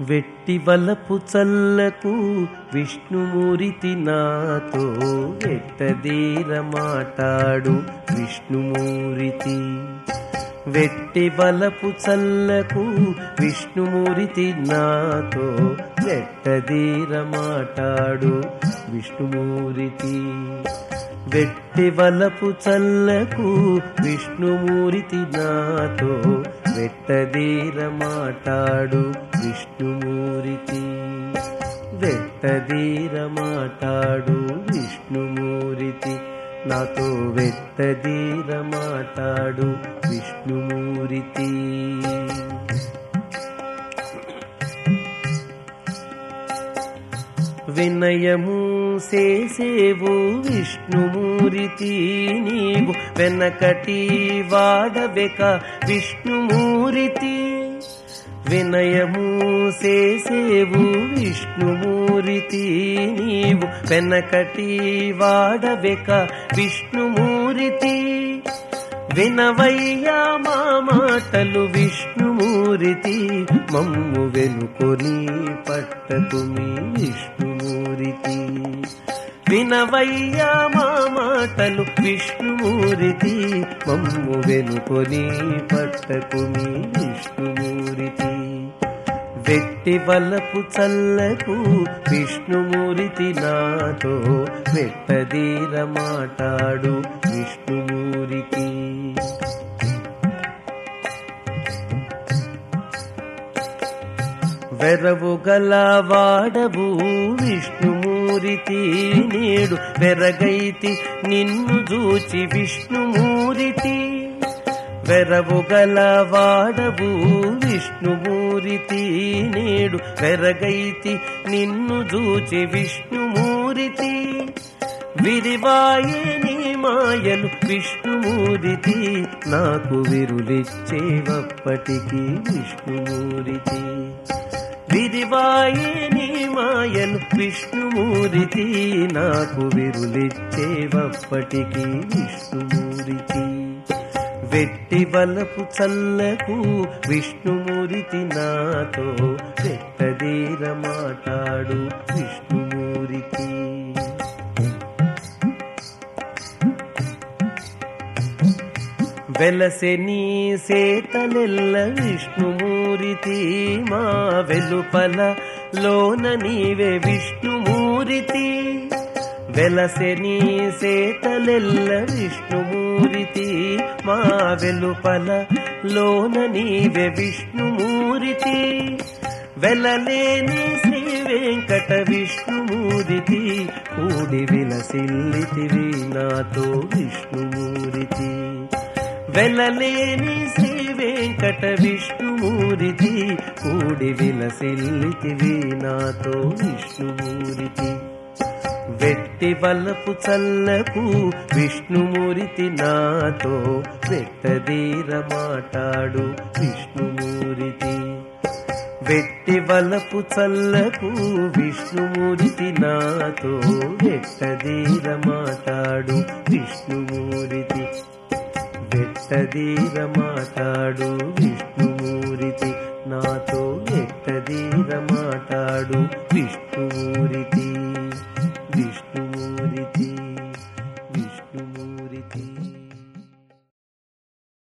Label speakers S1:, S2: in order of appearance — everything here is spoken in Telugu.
S1: వెట్టి వలపు చల్లకు విష్ణుమూరితి నాతో వెట్టదీర మాటాడు విష్ణుమూరితి. వెట్టి వలపు చల్లకు విష్ణుమూరితి నాతో వెట్టదీర మాటాడు విష్ణుమూరితి. వెట్టి వలపు చల్లకు విష్ణుమూరితి నాతో వెట్టదీర మాటాడు విష్ణుమూరితి. వెట్టదీర మాటాడు విష్ణుమూరితి. నాతో వెట్టదీర మాటాడు విష్ణుమూరితి. వినయము చేసేవు విష్ణుమూరితి నీవు వెనకటి వాడవెక విష్ణుమూరితి. వినయము చేసేవు విష్ణుమూరితి నీవు వెనకటి వాడవెక విష్ణుమూరితి. వినవయ్యా మా మాటలు విష్ణుమూరితి మమ్ము వెనుకొని పట్టకుమి విష్ణుమూరితి. వినవయ్యా మా మాటలు విష్ణుమూరితి మమ్ము వెనుకొని పట్టకుమి విష్ణుమూరితి. వెట్టి వలపు చల్లకు విష్ణుమూరితి నాతో వెట్టదీర మాటాడు విష్ణుమూరితి. వెరవు గల వాడవు విష్ణుమూరితి నేడు వెరగైతి నిన్ను చూచి విష్ణుమూరితి. వెరవు గల వాడవు విష్ణుమూరితి నేడు వెరగైతి నిన్ను చూచి విష్ణుమూరితి. విరివాయే నీ మాయలు విష్ణుమూరితి. నాకు విరులిచ్చేవప్పటికీ విష్ణుమూరితి. విరివాయే నీ మాయలు విష్ణుమూరితి నాకు విరులిచ్చేవప్పటికీ విష్ణుమూరితి. వెట్టి వలపు చల్లకు విష్ణుమూరితి నాతో వెట్టదీర మాటాడు విష్ణుమూరితి. వెలసె నీ సేతలెల్ల విష్ణుమూరితి మా వెలుపల లోన నీవే విష్ణుమూరితి వెలసె నీ సేతలెల్ల విష్ణుమూరితి మా వెలుపల లోన నీవే విష్ణుమూరితి వెలలేని శ్రీ వెంకట విష్ణుమూరితి కూడి విలసిల్లితివి నాతో విష్ణుమూరితి వెలలేని శ్రీ వెంకట విష్ణుమూరితి కూడి విలసిల్లితివి నాతో విష్ణుమూరితి. వెట్టి వల్లపు చల్లకు విష్ణుమూరితి నాతో వెట్టదీర మాటాడు విష్ణుమూరితి. వెట్టి వలపు చల్లకు విష్ణుమూరితి నాతో వెట్టదీర మాటాడు విష్ణుమూరితి. వెట్టదీర మాట్లాడు విష్ణుమూరితి